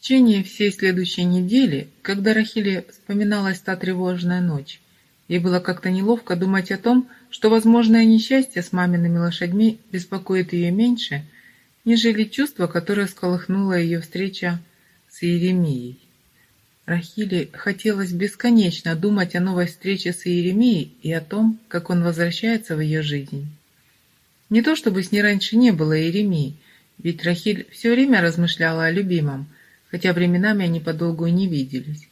течение всей следующей недели, когда Рахиле вспоминалась та тревожная ночь, ей было как-то неловко думать о том, что возможное несчастье с мамиными лошадьми беспокоит ее меньше, нежели чувство, которое сколыхнуло ее встреча с Иеремией. Рахиле хотелось бесконечно думать о новой встрече с Иеремией и о том, как он возвращается в ее жизнь. Не то чтобы с ней раньше не было Иеремии, ведь Рахиль все время размышляла о любимом, хотя временами они подолгу и не виделись.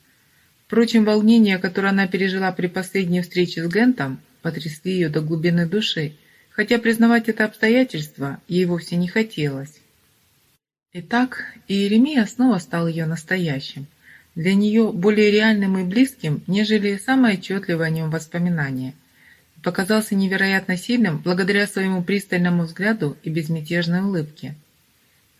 Впрочем, волнение, которое она пережила при последней встрече с Гентом, потрясли ее до глубины души, хотя признавать это обстоятельство ей вовсе не хотелось. Итак, Иеремия снова стал ее настоящим, для нее более реальным и близким, нежели самое отчетливое о нем воспоминание. Показался невероятно сильным благодаря своему пристальному взгляду и безмятежной улыбке.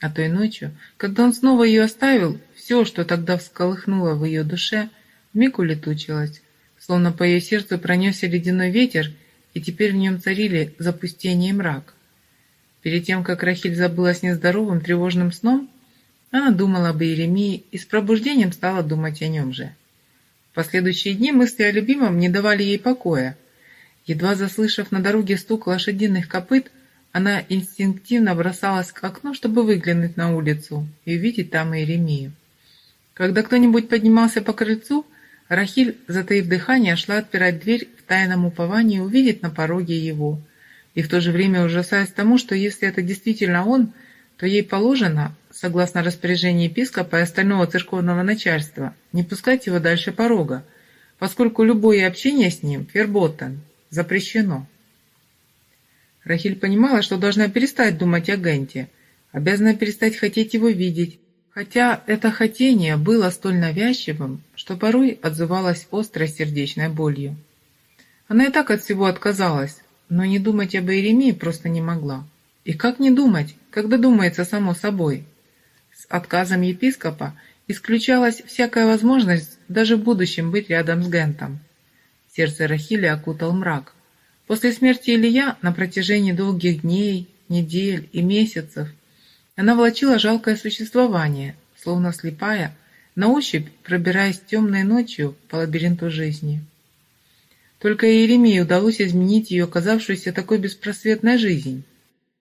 А той ночью, когда он снова ее оставил, все, что тогда всколыхнуло в ее душе, вмиг улетучилось, словно по ее сердцу пронесся ледяной ветер, и теперь в нем царили запустение и мрак. Перед тем, как Рахиль забылась нездоровым тревожным сном, она думала об Иеремии и с пробуждением стала думать о нем же. В последующие дни мысли о любимом не давали ей покоя. Едва заслышав на дороге стук лошадиных копыт, она инстинктивно бросалась к окну, чтобы выглянуть на улицу и увидеть там Иеремию. Когда кто-нибудь поднимался по крыльцу, Рахиль, затаив дыхание, шла отпирать дверь в тайном уповании увидеть на пороге его, и в то же время ужасаясь тому, что если это действительно он, то ей положено, согласно распоряжению епископа и остального церковного начальства, не пускать его дальше порога, поскольку любое общение с ним, ферботен, запрещено. Рахиль понимала, что должна перестать думать о Генте, обязана перестать хотеть его видеть, хотя это хотение было столь навязчивым, что порой отзывалось острой сердечной болью. Она и так от всего отказалась, но не думать об Иеремии просто не могла. И как не думать, когда думается само собой? С отказом епископа исключалась всякая возможность даже в будущем быть рядом с Гентом. Сердце Рахили окутал мрак. После смерти Илья на протяжении долгих дней, недель и месяцев она влачила жалкое существование, словно слепая, на ощупь пробираясь темной ночью по лабиринту жизни. Только Иеремии удалось изменить ее казавшуюся такой беспросветной жизнь.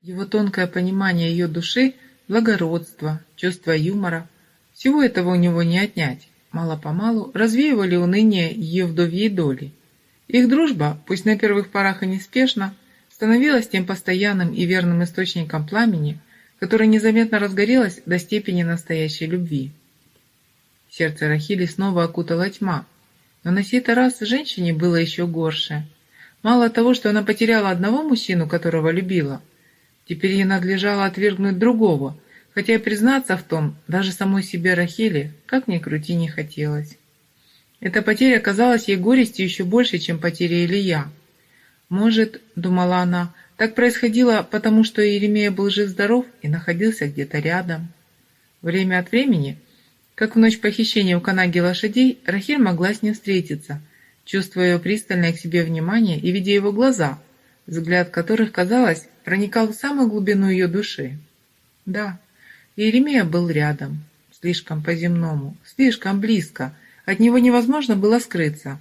Его тонкое понимание ее души, благородство, чувство юмора – всего этого у него не отнять. Мало-помалу развеивали уныние ее вдовьей доли. Их дружба, пусть на первых порах и неспешно, становилась тем постоянным и верным источником пламени, которое незаметно разгорелось до степени настоящей любви. Сердце Рахили снова окутала тьма, но на сей раз женщине было еще горше. Мало того, что она потеряла одного мужчину, которого любила, теперь ей надлежало отвергнуть другого, хотя признаться в том, даже самой себе Рахиле, как ни крути, не хотелось. Эта потеря казалась ей горестью еще больше, чем потеря Илья. Может, думала она, так происходило, потому что Иеремия был жив-здоров и находился где-то рядом. Время от времени, как в ночь похищения у Канаги лошадей, Рахиль могла с ним встретиться, чувствуя ее пристальное к себе внимание и видя его глаза, взгляд которых, казалось, проникал в самую глубину ее души. Да, Иеремия был рядом, слишком по-земному, слишком близко – от него невозможно было скрыться.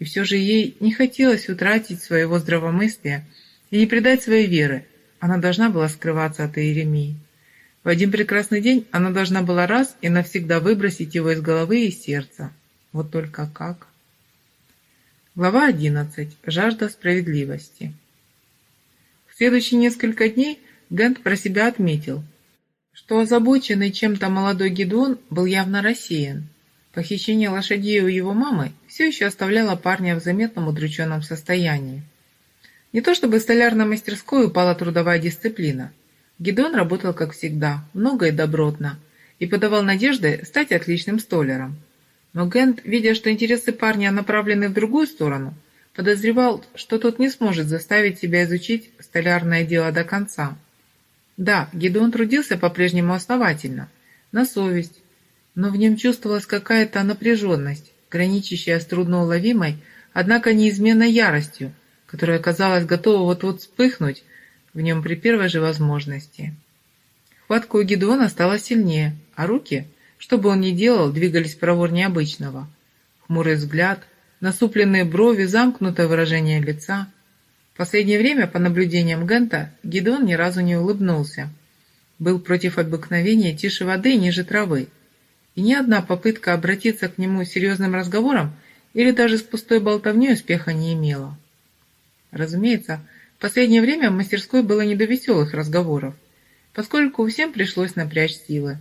И все же ей не хотелось утратить своего здравомыслия и не предать своей веры. Она должна была скрываться от Иеремии. В один прекрасный день она должна была раз и навсегда выбросить его из головы и сердца. Вот только как? Глава 11. Жажда справедливости. В следующие несколько дней Гент про себя отметил, что озабоченный чем-то молодой Гедеон был явно рассеян. Похищение лошадей у его мамы все еще оставляло парня в заметном удрученном состоянии. Не то чтобы в столярной мастерской упала трудовая дисциплина. Гидеон работал как всегда, много и добротно, и подавал надежды стать отличным столяром. Но Гент, видя, что интересы парня направлены в другую сторону, подозревал, что тот не сможет заставить себя изучить столярное дело до конца. Да, Гидеон трудился по-прежнему основательно, на совесть, но в нем чувствовалась какая-то напряженность, граничащая с трудноуловимой, однако неизменной яростью, которая, казалось, готова вот-вот вспыхнуть в нем при первой же возможности. Хватка у Гедеона стала сильнее, а руки, что бы он ни делал, двигались проворнее обычного. Хмурый взгляд, насупленные брови, замкнутое выражение лица. В последнее время, по наблюдениям Гента, Гидеон ни разу не улыбнулся. Был против обыкновения тише воды ниже травы. И ни одна попытка обратиться к нему серьезным разговором или даже с пустой болтовней успеха не имела. Разумеется, в последнее время в мастерской было не до веселых разговоров, поскольку всем пришлось напрячь силы.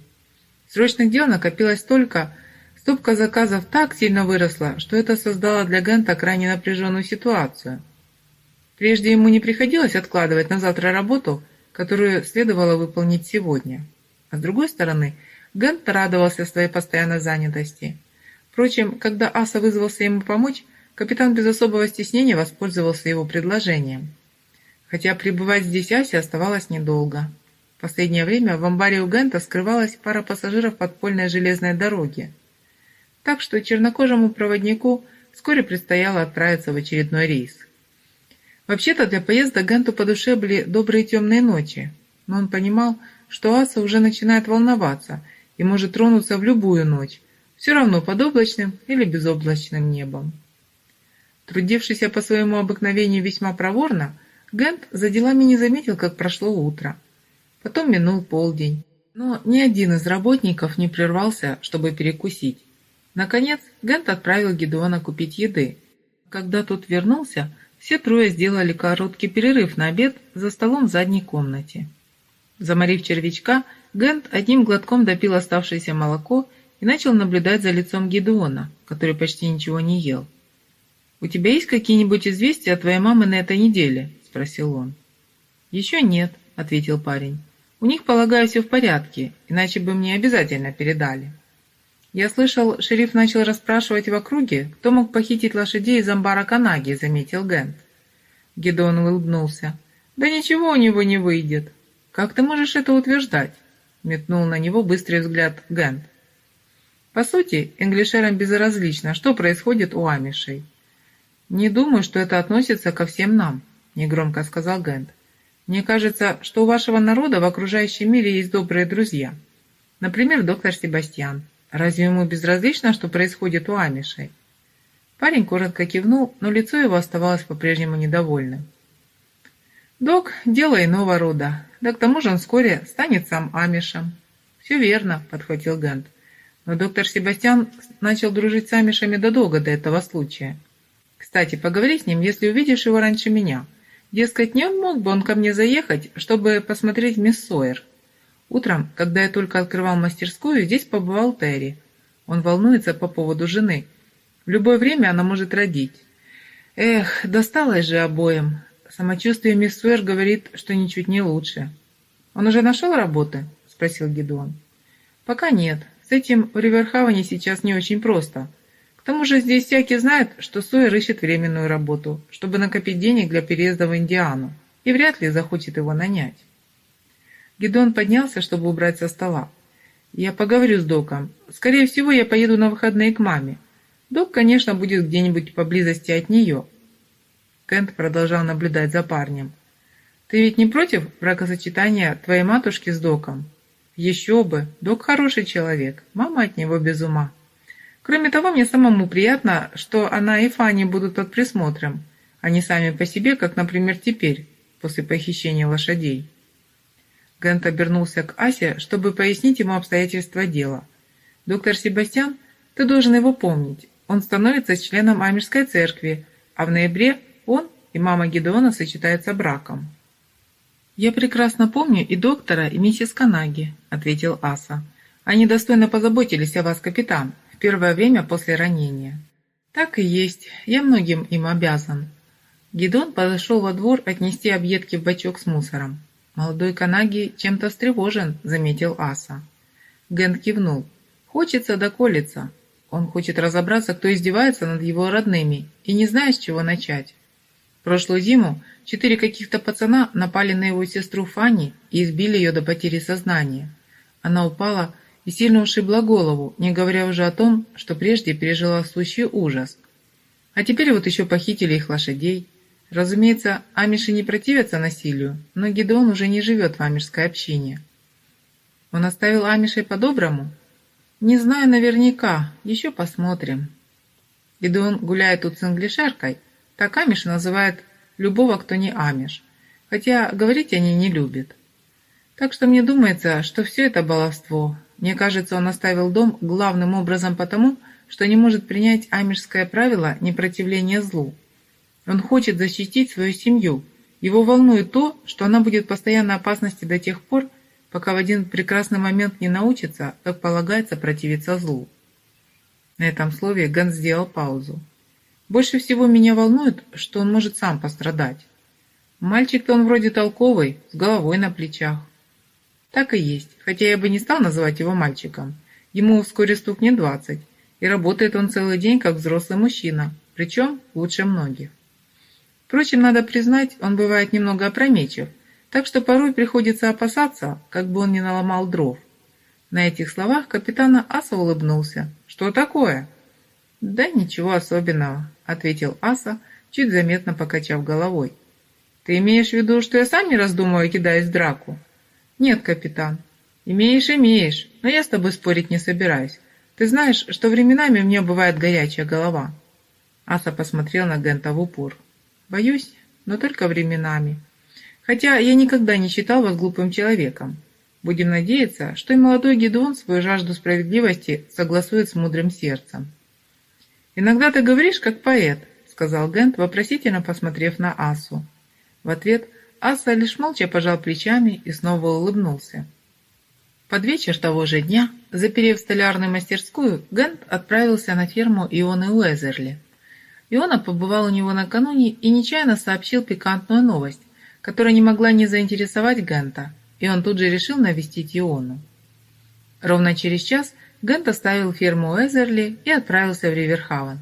Срочных дел накопилось столько, стопка заказов так сильно выросла, что это создало для Гента крайне напряженную ситуацию. Прежде ему не приходилось откладывать на завтра работу, которую следовало выполнить сегодня. А с другой стороны, Гент радовался своей постоянной занятости. Впрочем, когда Аса вызвался ему помочь, капитан без особого стеснения воспользовался его предложением. Хотя пребывать здесь Асе оставалось недолго. В последнее время в амбаре у Гента скрывалась пара пассажиров подпольной железной дороги. Так что чернокожему проводнику вскоре предстояло отправиться в очередной рейс. Вообще-то для поезда Генту по душе были добрые темные ночи, но он понимал, что Аса уже начинает волноваться и может тронуться в любую ночь, все равно под облачным или безоблачным небом. Трудившийся по своему обыкновению весьма проворно, Гент за делами не заметил, как прошло утро – Потом минул полдень, но ни один из работников не прервался, чтобы перекусить. Наконец, Гент отправил Гедеона купить еды. Когда тот вернулся, все трое сделали короткий перерыв на обед за столом в задней комнате. Заморив червячка, Гент одним глотком допил оставшееся молоко и начал наблюдать за лицом Гедеона, который почти ничего не ел. «У тебя есть какие-нибудь известия от твоей мамы на этой неделе?» – спросил он. «Еще нет», – ответил парень. У них, полагаю, все в порядке, иначе бы мне обязательно передали. Я слышал, шериф начал расспрашивать в округе, кто мог похитить лошадей из амбара Канаги, заметил Гент. Гедеон улыбнулся. Да ничего у него не выйдет. Как ты можешь это утверждать? Метнул на него быстрый взгляд Гент. По сути, инглишерам безразлично, что происходит у амишей. «Не думаю, что это относится ко всем нам», — негромко сказал Гент. Мне кажется, что у вашего народа в окружающем мире есть добрые друзья. Например, доктор Себастьян. Разве ему безразлично, что происходит у амишей?» Парень коротко кивнул, но лицо его оставалось по-прежнему недовольным. «Док – дело иного рода. Да к тому же он вскоре станет сам амишем». «Все верно», – подхватил Гент. Но доктор Себастьян начал дружить с амишами додолго до этого случая. «Кстати, поговори с ним, если увидишь его раньше меня. Дескать, не мог бы он ко мне заехать, чтобы посмотреть мисс Сойер. Утром, когда я только открывал мастерскую, здесь побывал Терри. Он волнуется по поводу жены. В любое время она может родить. Эх, досталось же обоим. Самочувствие мисс Сойер говорит, что ничуть не лучше. «Он уже нашел работы?» – спросил Гедеон. «Пока нет. С этим в Риверхавене сейчас не очень просто. К тому же здесь всякий знает, что Сойер ищет временную работу, чтобы накопить денег для переезда в Индиану, и вряд ли захочет его нанять. Гедон поднялся, чтобы убрать со стола. «Я поговорю с Доком. Скорее всего, я поеду на выходные к маме. Док, конечно, будет где-нибудь поблизости от нее». Кент продолжал наблюдать за парнем. «Ты ведь не против бракосочетания твоей матушки с Доком?» «Еще бы! Док хороший человек. Мама от него без ума». Кроме того, мне самому приятно, что она и Фанни будут под присмотром, а не сами по себе, как, например, теперь, после похищения лошадей. Гент обернулся к Асе, чтобы пояснить ему обстоятельства дела. «Доктор Себастьян, ты должен его помнить. Он становится членом Амирской церкви, а в ноябре он и мама Гедеона сочетаются браком». «Я прекрасно помню и доктора, и миссис Канаги», — ответил Аса. «Они достойно позаботились о вас, капитан первое время после ранения. Так и есть, я многим им обязан. Гидон подошел во двор отнести объедки в бачок с мусором. Молодой Канаги чем-то встревожен, заметил Аса. Ген кивнул. Хочется доколиться. Он хочет разобраться, кто издевается над его родными, и не знает, с чего начать. Прошлую зиму четыре каких-то пацана напали на его сестру Фанни и избили ее до потери сознания. Она упала и сильно ушибла голову, не говоря уже о том, что прежде пережила сущий ужас. А теперь вот еще похитили их лошадей. Разумеется, амиши не противятся насилию, но Гидеон уже не живет в амишской общине. Он оставил амишей по-доброму? «Не знаю наверняка, еще посмотрим». Гедеон гуляет тут с англишеркой, так Амиш называет любого, кто не Амиш, хотя говорить они не любят. Так что мне думается, что все это баловство. Мне кажется, он оставил дом главным образом потому, что не может принять амишское правило непротивления злу. Он хочет защитить свою семью. Его волнует то, что она будет в постоянной опасности до тех пор, пока в один прекрасный момент не научится, как полагается, противиться злу. На этом слове Ганс сделал паузу. Больше всего меня волнует, что он может сам пострадать. Мальчик-то он вроде толковый, с головой на плечах. Так и есть, хотя я бы не стал называть его мальчиком. Ему вскоре стукнет двадцать, и работает он целый день как взрослый мужчина, причем лучше многих. Впрочем, надо признать, он бывает немного опрометчив, так что порой приходится опасаться, как бы он не наломал дров. На этих словах капитана Аса улыбнулся. «Что такое?» «Да ничего особенного», — ответил Аса, чуть заметно покачав головой. «Ты имеешь в виду, что я сам не раздумываю, кидаюсь в драку?» «Нет, капитан». «Имеешь, имеешь, но я с тобой спорить не собираюсь. Ты знаешь, что временами у меня бывает горячая голова». Аса посмотрел на Гента в упор. «Боюсь, но только временами. Хотя я никогда не считал вас глупым человеком. Будем надеяться, что и молодой Гедеон свою жажду справедливости согласует с мудрым сердцем». «Иногда ты говоришь, как поэт», — сказал Гент, вопросительно посмотрев на Асу. В ответ Аса лишь молча пожал плечами и снова улыбнулся. Под вечер того же дня, заперев столярную мастерскую, Гент отправился на ферму Ионы Уэзерли. Иона побывал у него накануне и нечаянно сообщил пикантную новость, которая не могла не заинтересовать Гента, и он тут же решил навестить Иону. Ровно через час Гент оставил ферму Уэзерли и отправился в Риверхавен.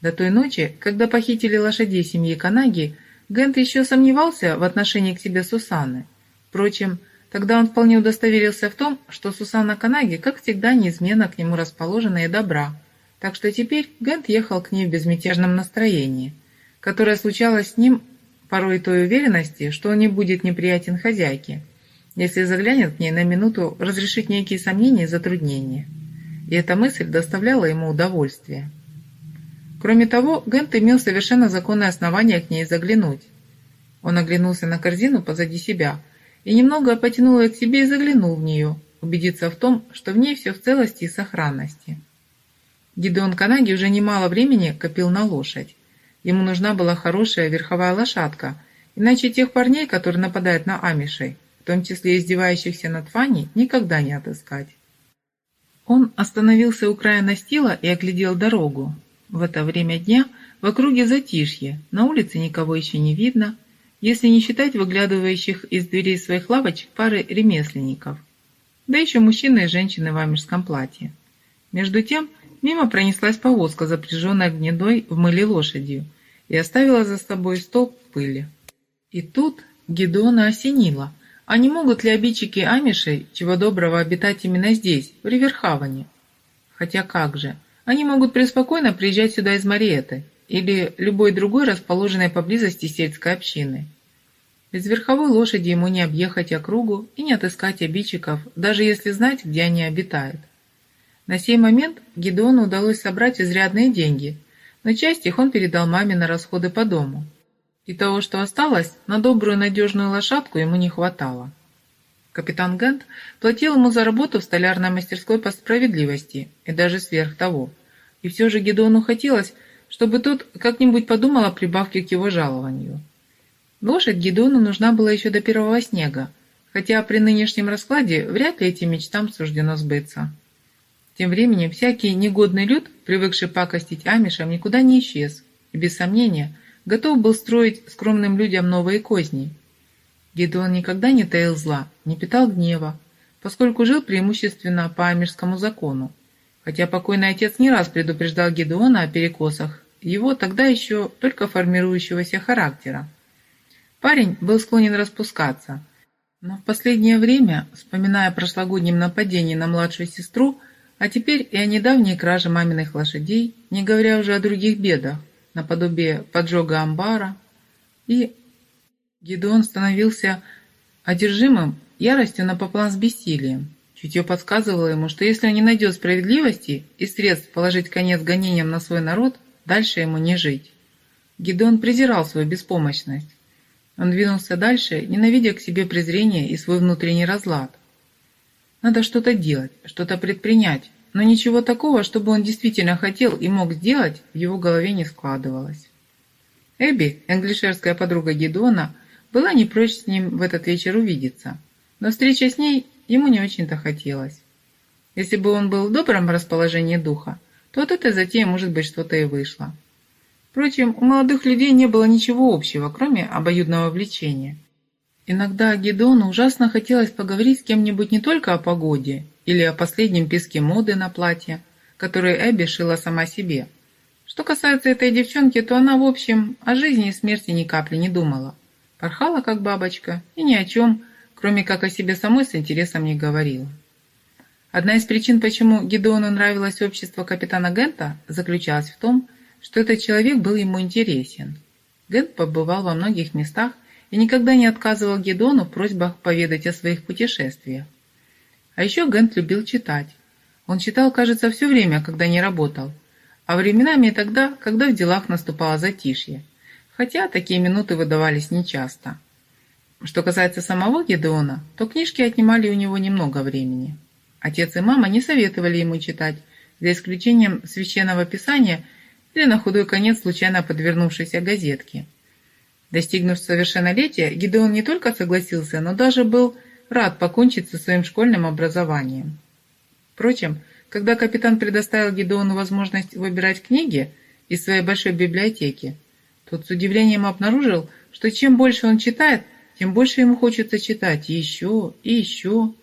До той ночи, когда похитили лошадей семьи Канаги, Гент еще сомневался в отношении к себе Сусанны. Впрочем, тогда он вполне удостоверился в том, что Сусанна Канаги, как всегда, неизменно к нему расположена и добра. Так что теперь Гент ехал к ней в безмятежном настроении, которое случалось с ним порой той уверенности, что он не будет неприятен хозяйке, если заглянет к ней на минуту разрешить некие сомнения и затруднения. И эта мысль доставляла ему удовольствие. Кроме того, Гент имел совершенно законное основание к ней заглянуть. Он оглянулся на корзину позади себя и немного потянул ее к себе и заглянул в нее, убедиться в том, что в ней все в целости и сохранности. Гидеон Канаги уже немало времени копил на лошадь. Ему нужна была хорошая верховая лошадка, иначе тех парней, которые нападают на амишей, в том числе издевающихся над Фанни, никогда не отыскать. Он остановился у края настила и оглядел дорогу. В это время дня в округе затишье, на улице никого еще не видно, если не считать выглядывающих из дверей своих лавочек пары ремесленников, да еще мужчины и женщины в амежском платье. Между тем, мимо пронеслась повозка, запряженная гнедой в мыле лошадью, и оставила за собой столб пыли. И тут Гедона осенила, а не могут ли обидчики Амишей чего доброго обитать именно здесь, в Риверхаване? Хотя как же, они могут преспокойно приезжать сюда из Мариэты или любой другой расположенной поблизости сельской общины. Без верховой лошади ему не объехать округу и не отыскать обидчиков, даже если знать, где они обитают. На сей момент Гедеону удалось собрать изрядные деньги, но часть их он передал маме на расходы по дому. И того, что осталось, на добрую надежную лошадку ему не хватало. Капитан Гент платил ему за работу в столярной мастерской по справедливости и даже сверх того. И все же Гедеону хотелось, чтобы тот как-нибудь подумал о прибавке к его жалованию. Лошадь Гедеону нужна была еще до первого снега, хотя при нынешнем раскладе вряд ли этим мечтам суждено сбыться. Тем временем всякий негодный люд, привыкший пакостить амишам, никуда не исчез и, без сомнения, готов был строить скромным людям новые козни – Гедеон никогда не таил зла, не питал гнева, поскольку жил преимущественно по амирскому закону. Хотя покойный отец не раз предупреждал Гедеона о перекосах его тогда еще только формирующегося характера. Парень был склонен распускаться, но в последнее время, вспоминая о прошлогоднем нападении на младшую сестру, а теперь и о недавней краже маминых лошадей, не говоря уже о других бедах, наподобие поджога амбара и Гедеон становился одержимым яростью напополам с бессилием. Чутье подсказывало ему, что если он не найдет справедливости и средств положить конец гонениям на свой народ, дальше ему не жить. Гидеон презирал свою беспомощность. Он двинулся дальше, ненавидя к себе презрение и свой внутренний разлад. Надо что-то делать, что-то предпринять, но ничего такого, чтобы он действительно хотел и мог сделать, в его голове не складывалось. Эбби, англишерская подруга Гедона, была не прочь с ним в этот вечер увидеться, но встреча с ней ему не очень-то хотелось. Если бы он был в добром расположении духа, то от этой затеи, может быть, что-то и вышло. Впрочем, у молодых людей не было ничего общего, кроме обоюдного влечения. Иногда Гедону ужасно хотелось поговорить с кем-нибудь не только о погоде или о последнем писке моды на платье, которое Эбби шила сама себе. Что касается этой девчонки, то она, в общем, о жизни и смерти ни капли не думала. Порхала, как бабочка, и ни о чем, кроме как о себе самой, с интересом не говорила. Одна из причин, почему Гедеону нравилось общество капитана Гента, заключалась в том, что этот человек был ему интересен. Гент побывал во многих местах и никогда не отказывал Гедеону в просьбах поведать о своих путешествиях. А еще Гент любил читать. Он читал, кажется, все время, когда не работал, а временами и тогда, когда в делах наступало затишье, хотя такие минуты выдавались нечасто. Что касается самого Гедеона, то книжки отнимали у него немного времени. Отец и мама не советовали ему читать, за исключением священного писания или на худой конец случайно подвернувшейся газетки. Достигнув совершеннолетия, Гидеон не только согласился, но даже был рад покончить со своим школьным образованием. Впрочем, когда капитан предоставил Гидеону возможность выбирать книги из своей большой библиотеки, тот с удивлением обнаружил, что чем больше он читает, тем больше ему хочется читать еще и еще.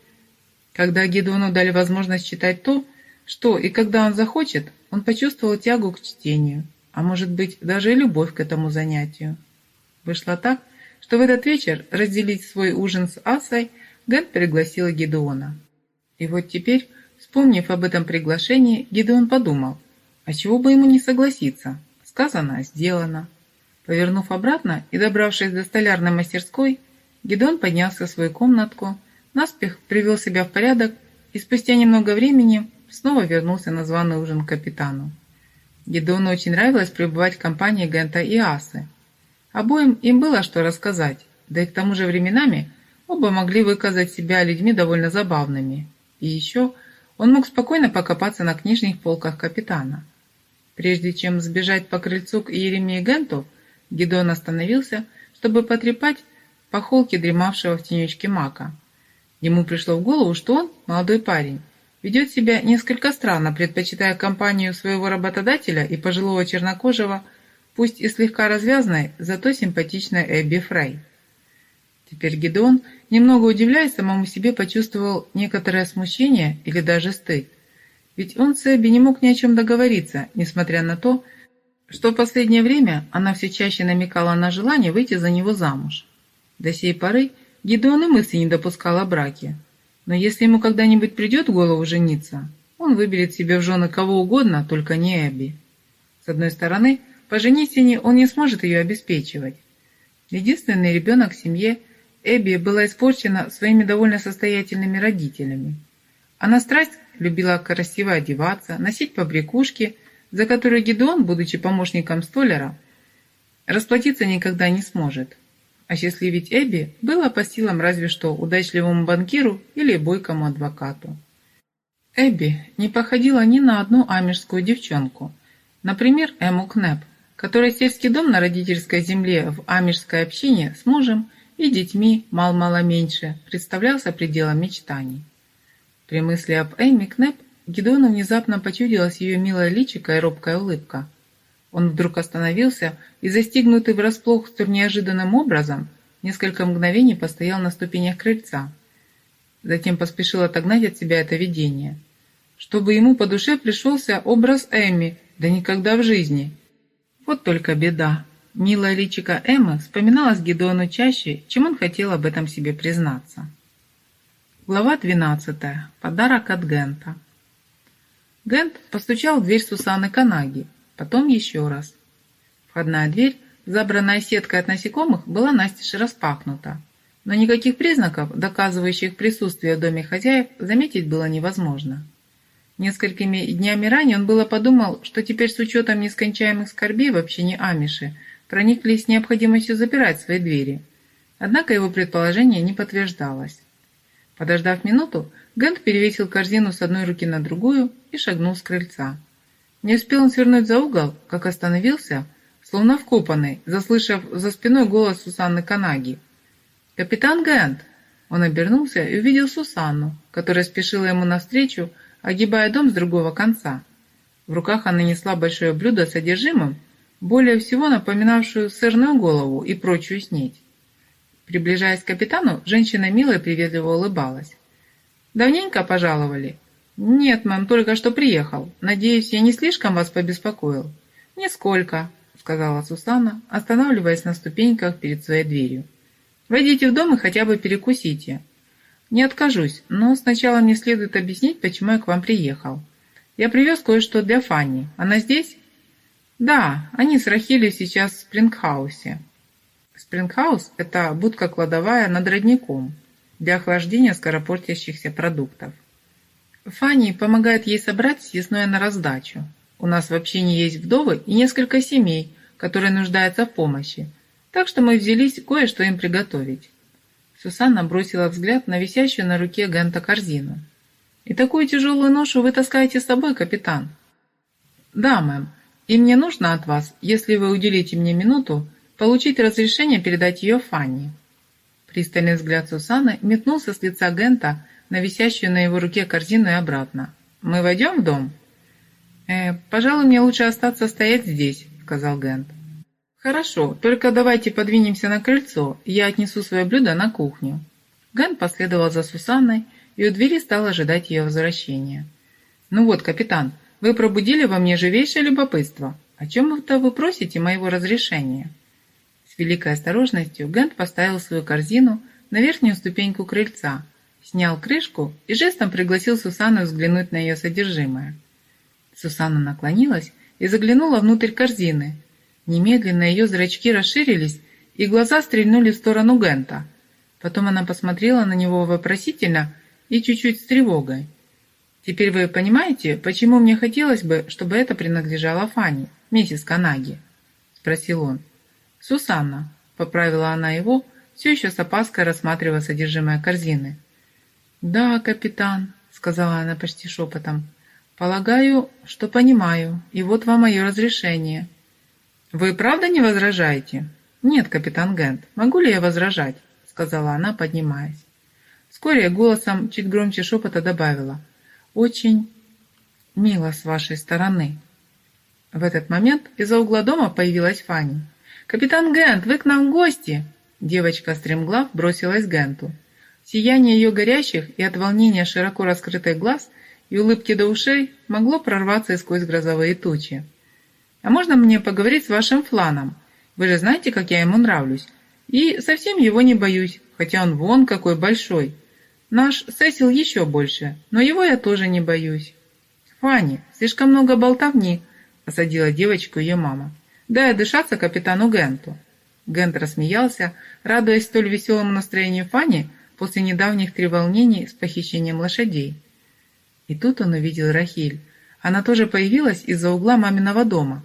Когда Гедеону дали возможность читать то, что и когда он захочет, он почувствовал тягу к чтению, а может быть даже и любовь к этому занятию. Вышло так, что в этот вечер разделить свой ужин с Асой Гэн пригласила Гедеона. И вот теперь, вспомнив об этом приглашении, Гедеон подумал, а чего бы ему не согласиться? Сказано, сделано. Повернув обратно и добравшись до столярной мастерской, Гедон поднялся в свою комнатку, наспех привел себя в порядок и спустя немного времени снова вернулся на званый ужин к капитану. Гедону очень нравилось пребывать в компании Гента и Асы. Обоим им было что рассказать, да и к тому же временами оба могли выказать себя людьми довольно забавными. И еще он мог спокойно покопаться на книжных полках капитана. Прежде чем сбежать по крыльцу к Еремии Генту, Гедон остановился, чтобы потрепать по холке дремавшего в тенечке мака. Ему пришло в голову, что он, молодой парень, ведет себя несколько странно, предпочитая компанию своего работодателя и пожилого чернокожего, пусть и слегка развязной, зато симпатичной Эбби Фрей. Теперь Гедеон, немного удивляясь самому себе, почувствовал некоторое смущение или даже стыд. Ведь он с Эбби не мог ни о чем договориться, несмотря на то, что в последнее время она все чаще намекала на желание выйти за него замуж. До сей поры Гидеон и мысли не допускал о браке. Но если ему когда-нибудь придет в голову жениться, он выберет себе в жены кого угодно, только не Эбби. С одной стороны, поженить он не сможет ее обеспечивать. Единственный ребенок в семье Эбби была испорчена своими довольно состоятельными родителями. Она страсть любила красиво одеваться, носить побрякушки, за которые Гидеон, будучи помощником столяра, расплатиться никогда не сможет. Осчастливить Эбби было по силам разве что удачливому банкиру или бойкому адвокату. Эбби не походила ни на одну амежскую девчонку. Например, Эму Кнеп, которая сельский дом на родительской земле в амежской общине с мужем и детьми мал-мало меньше представлялся пределом мечтаний. При мысли об Эми Кнеп Гидеону внезапно почудилась ее милая личико и робкая улыбка – он вдруг остановился и, застигнутый врасплох столь неожиданным образом, несколько мгновений постоял на ступенях крыльца. Затем поспешил отогнать от себя это видение. Чтобы ему по душе пришелся образ Эмми, да никогда в жизни. Вот только беда. Милая личика Эммы вспоминалась Гедеону чаще, чем он хотел об этом себе признаться. Глава 12. Подарок от Гента. Гент постучал в дверь Сусаны Канаги, потом еще раз. Входная дверь, забранная сеткой от насекомых, была настежь распахнута. но никаких признаков, доказывающих присутствие в доме хозяев, заметить было невозможно. Несколькими днями ранее он было подумал, что теперь с учетом нескончаемых скорбей в общине Амиши прониклись необходимостью запирать свои двери. Однако его предположение не подтверждалось. Подождав минуту, Гент перевесил корзину с одной руки на другую и шагнул с крыльца. Не успел он свернуть за угол, как остановился, словно вкопанный, заслышав за спиной голос Сусанны Канаги. «Капитан Гент!» Он обернулся и увидел Сусанну, которая спешила ему навстречу, огибая дом с другого конца. В руках она несла большое блюдо с содержимым, более всего напоминавшую сырную голову и прочую снеть. Приближаясь к капитану, женщина мило и приветливо улыбалась. «Давненько пожаловали?» «Нет, мэм, только что приехал. Надеюсь, я не слишком вас побеспокоил?» «Нисколько», — сказала Сусанна, останавливаясь на ступеньках перед своей дверью. «Войдите в дом и хотя бы перекусите. «Не откажусь, но сначала мне следует объяснить, почему я к вам приехал. Я привез кое-что для Фанни. Она здесь?» «Да, они с Рахилью сейчас в Спрингхаусе». Спрингхаус – это будка-кладовая над родником для охлаждения скоропортящихся продуктов. Фанни помогает ей собрать съестное на раздачу. У нас в общине есть вдовы и несколько семей, которые нуждаются в помощи, так что мы взялись кое-что им приготовить. Сусанна бросила взгляд на висящую на руке Гента корзину. «И такую тяжелую ношу вы таскаете с собой, капитан?» «Да, мэм. И мне нужно от вас, если вы уделите мне минуту, получить разрешение передать ее Фанни». Пристальный взгляд Сусанны метнулся с лица Гента на висящую на его руке корзину и обратно. «Мы войдем в дом?» «Э, «Пожалуй, мне лучше остаться стоять здесь», — сказал Гент. «Хорошо, только давайте подвинемся на крыльцо, я отнесу свое блюдо на кухню». Ген последовал за Сусанной и у двери стал ожидать ее возвращения. «Ну вот, капитан, вы пробудили во мне живейшее любопытство. О чем это вы просите моего разрешения?» С великой осторожностью Гент поставил свою корзину на верхнюю ступеньку крыльца, снял крышку и жестом пригласил Сусанну взглянуть на ее содержимое. Сусанна наклонилась и заглянула внутрь корзины – Немедленно ее зрачки расширились, и глаза стрельнули в сторону Гента. Потом она посмотрела на него вопросительно и чуть-чуть с тревогой. «Теперь вы понимаете, почему мне хотелось бы, чтобы это принадлежало Фанни, миссис Канаги?» – спросил он. «Сусанна», – поправила она его, все еще с опаской рассматривая содержимое корзины. «Да, капитан», – сказала она почти шепотом. «Полагаю, что понимаю, и вот вам мое разрешение». «Вы правда не возражаете?» «Нет, капитан Гент, могу ли я возражать?» сказала она, поднимаясь. Вскоре голосом чуть громче шепота добавила. «Очень мило с вашей стороны». В этот момент из-за угла дома появилась Фанни. «Капитан Гент, вы к нам в гости!» Девочка стремглав бросилась Генту. Сияние ее горящих и от волнения широко раскрытых глаз и улыбки до ушей могло прорваться сквозь грозовые тучи. А можно мне поговорить с вашим Фланом? Вы же знаете, как я ему нравлюсь. И совсем его не боюсь, хотя он вон какой большой. Наш Сесил еще больше, но его я тоже не боюсь. Фанни, слишком много болтовни, осадила девочку ее мама. Дай дышаться капитану Генту. Гент рассмеялся, радуясь столь веселому настроению Фанни после недавних треволнений с похищением лошадей. И тут он увидел Рахиль. Она тоже появилась из-за угла маминого дома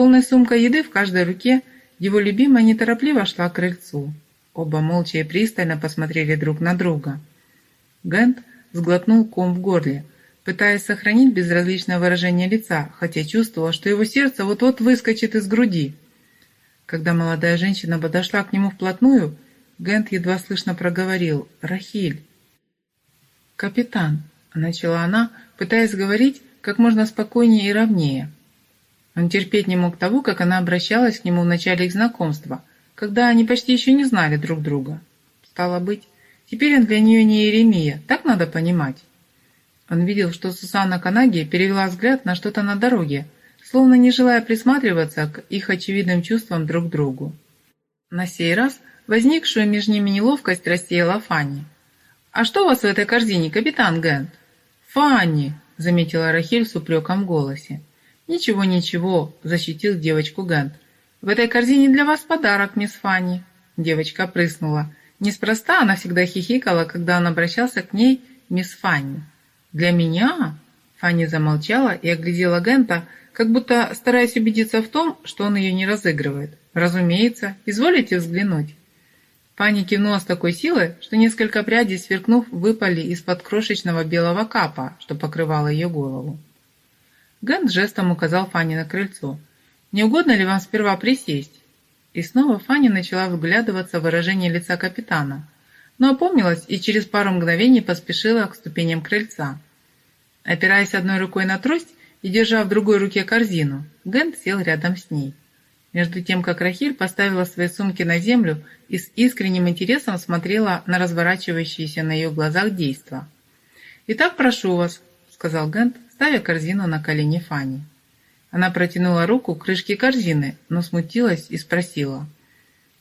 полной сумкой еды в каждой руке, его любимая неторопливо шла к крыльцу. Оба молча и пристально посмотрели друг на друга. Гент сглотнул ком в горле, пытаясь сохранить безразличное выражение лица, хотя чувствовал, что его сердце вот-вот выскочит из груди. Когда молодая женщина подошла к нему вплотную, Гент едва слышно проговорил «Рахиль». «Капитан», — начала она, пытаясь говорить как можно спокойнее и ровнее. Он терпеть не мог того, как она обращалась к нему в начале их знакомства, когда они почти еще не знали друг друга. Стало быть, теперь он для нее не Еремия, так надо понимать. Он видел, что Сусанна Канаги перевела взгляд на что-то на дороге, словно не желая присматриваться к их очевидным чувствам друг к другу. На сей раз возникшую между ними неловкость рассеяла Фанни. «А что у вас в этой корзине, капитан Гент?» «Фанни!» — заметила Рахиль с упреком в голосе. «Ничего, ничего», – защитил девочку Гант. «В этой корзине для вас подарок, мисс Фанни». Девочка прыснула. Неспроста она всегда хихикала, когда он обращался к ней мисс Фанни. «Для меня?» Фанни замолчала и оглядела Гента, как будто стараясь убедиться в том, что он ее не разыгрывает. «Разумеется. Изволите взглянуть?» Фанни кивнула с такой силой, что несколько прядей, сверкнув, выпали из-под крошечного белого капа, что покрывало ее голову. Гент жестом указал Фанни на крыльцо. «Не угодно ли вам сперва присесть?» И снова Фанни начала вглядываться в выражение лица капитана, но опомнилась и через пару мгновений поспешила к ступеням крыльца. Опираясь одной рукой на трость и держа в другой руке корзину, Гент сел рядом с ней. Между тем, как Рахиль поставила свои сумки на землю и с искренним интересом смотрела на разворачивающиеся на ее глазах действа. «Итак, прошу вас», — сказал Гент, ставя корзину на колени Фани. Она протянула руку к крышке корзины, но смутилась и спросила.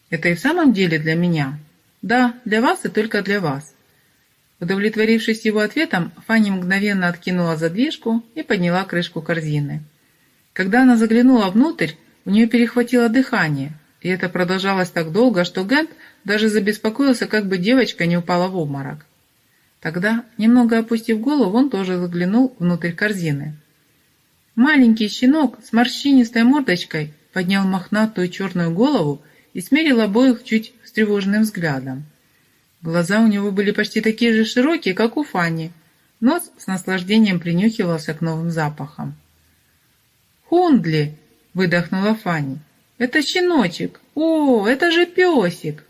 «Это и в самом деле для меня?» «Да, для вас и только для вас». Удовлетворившись его ответом, Фанни мгновенно откинула задвижку и подняла крышку корзины. Когда она заглянула внутрь, у нее перехватило дыхание, и это продолжалось так долго, что Гент даже забеспокоился, как бы девочка не упала в обморок. Тогда, немного опустив голову, он тоже заглянул внутрь корзины. Маленький щенок с морщинистой мордочкой поднял мохнатую черную голову и смерил обоих чуть встревоженным взглядом. Глаза у него были почти такие же широкие, как у Фанни. Нос с наслаждением принюхивался к новым запахам. «Хундли!» — выдохнула Фанни. «Это щеночек! О, это же песик!»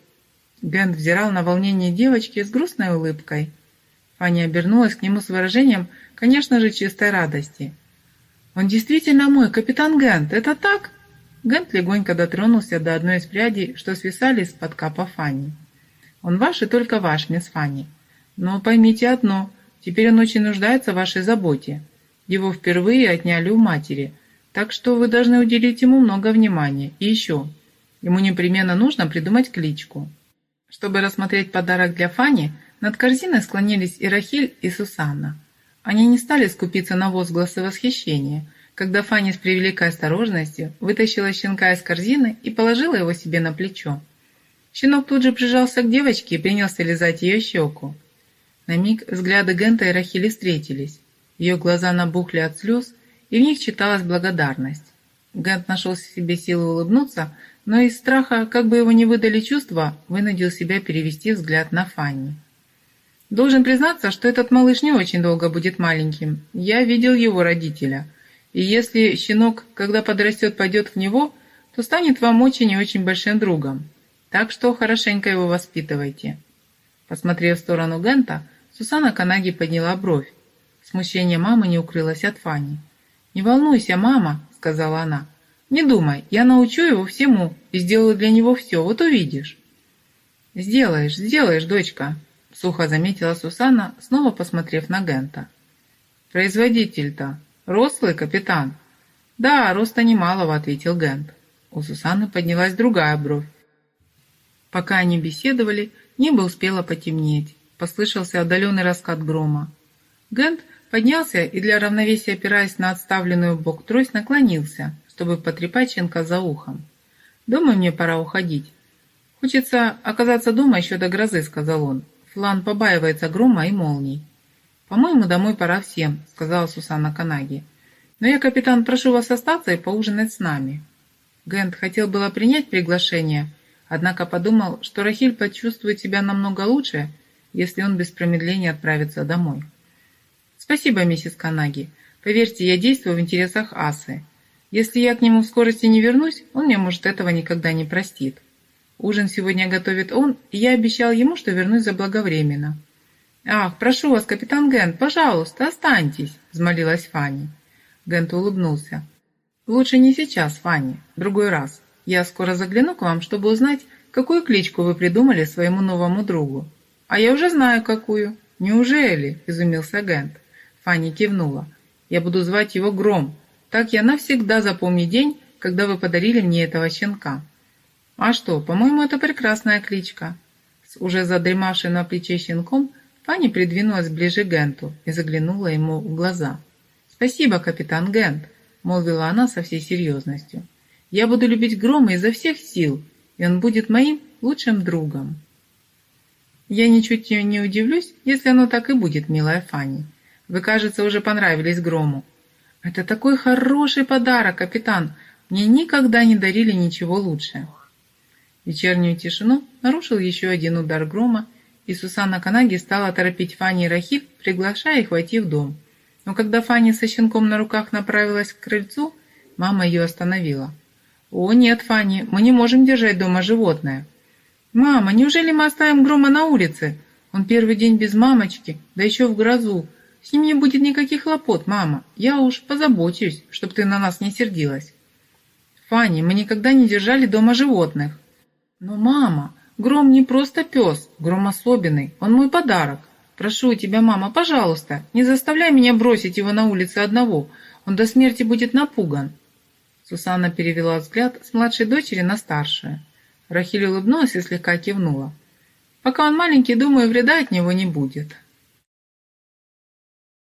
Гент взирал на волнение девочки с грустной улыбкой. Фанни обернулась к нему с выражением, конечно же, чистой радости. «Он действительно мой, капитан Гент, это так?» Гент легонько дотронулся до одной из прядей, что свисали из-под капа Фанни. «Он ваш и только ваш, мисс Фанни. Но поймите одно, теперь он очень нуждается в вашей заботе. Его впервые отняли у матери, так что вы должны уделить ему много внимания. И еще, ему непременно нужно придумать кличку». Чтобы рассмотреть подарок для Фанни, над корзиной склонились и Рахиль, и Сусанна. Они не стали скупиться на возгласы восхищения, когда Фанни с превеликой осторожностью вытащила щенка из корзины и положила его себе на плечо. Щенок тут же прижался к девочке и принялся лизать ее щеку. На миг взгляды Гента и Рахили встретились. Ее глаза набухли от слез, и в них читалась благодарность. Гент нашел в себе силы улыбнуться, но из страха, как бы его не выдали чувства, вынудил себя перевести взгляд на Фанни. Должен признаться, что этот малыш не очень долго будет маленьким. Я видел его родителя. И если щенок, когда подрастет, пойдет в него, то станет вам очень и очень большим другом. Так что хорошенько его воспитывайте». Посмотрев в сторону Гента, Сусана Канаги подняла бровь. Смущение мамы не укрылось от Фани. «Не волнуйся, мама», — сказала она. «Не думай, я научу его всему и сделаю для него все, вот увидишь». «Сделаешь, сделаешь, дочка», сухо заметила Сусанна, снова посмотрев на Гента. «Производитель-то рослый капитан?» «Да, роста немалого», — ответил Гент. У Сусанны поднялась другая бровь. Пока они беседовали, небо успело потемнеть. Послышался отдаленный раскат грома. Гент поднялся и для равновесия, опираясь на отставленную в бок трость, наклонился, чтобы потрепать щенка за ухом. «Думаю, мне пора уходить. Хочется оказаться дома еще до грозы», — сказал он. Флан побаивается грома и молний. «По-моему, домой пора всем», — сказала Сусанна Канаги. «Но я, капитан, прошу вас остаться и поужинать с нами». Гент хотел было принять приглашение, однако подумал, что Рахиль почувствует себя намного лучше, если он без промедления отправится домой. «Спасибо, миссис Канаги. Поверьте, я действую в интересах Асы. Если я к нему в скорости не вернусь, он мне, может, этого никогда не простит». Ужин сегодня готовит он, и я обещал ему, что вернусь заблаговременно. «Ах, прошу вас, капитан Гент, пожалуйста, останьтесь», — взмолилась Фанни. Гент улыбнулся. «Лучше не сейчас, Фанни, другой раз. Я скоро загляну к вам, чтобы узнать, какую кличку вы придумали своему новому другу». «А я уже знаю, какую». «Неужели?» — изумился Гент. Фанни кивнула. «Я буду звать его Гром. Так я навсегда запомню день, когда вы подарили мне этого щенка». «А что, по-моему, это прекрасная кличка». С уже задремавшим на плече щенком Фанни придвинулась ближе к Генту и заглянула ему в глаза. «Спасибо, капитан Гент», — молвила она со всей серьезностью. «Я буду любить Грома изо всех сил, и он будет моим лучшим другом». Я ничуть не удивлюсь, если оно так и будет, милая Фанни. Вы, кажется, уже понравились Грому. Это такой хороший подарок, капитан. Мне никогда не дарили ничего лучше. Вечернюю тишину нарушил еще один удар грома, и Сусанна Канаги стала торопить Фанни и Рахиль, приглашая их войти в дом. Но когда Фанни со щенком на руках направилась к крыльцу, мама ее остановила. «О, нет, Фанни, мы не можем держать дома животное». «Мама, неужели мы оставим Грома на улице? Он первый день без мамочки, да еще в грозу. С ним не будет никаких хлопот, мама. Я уж позабочусь, чтобы ты на нас не сердилась». «Фанни, мы никогда не держали дома животных». «Но, мама, Гром не просто пес, Гром особенный, он мой подарок. Прошу тебя, мама, пожалуйста, не заставляй меня бросить его на улице одного, он до смерти будет напуган». Сусанна перевела взгляд с младшей дочери на старшую. Рахиль улыбнулась и слегка кивнула. «Пока он маленький, думаю, вреда от него не будет».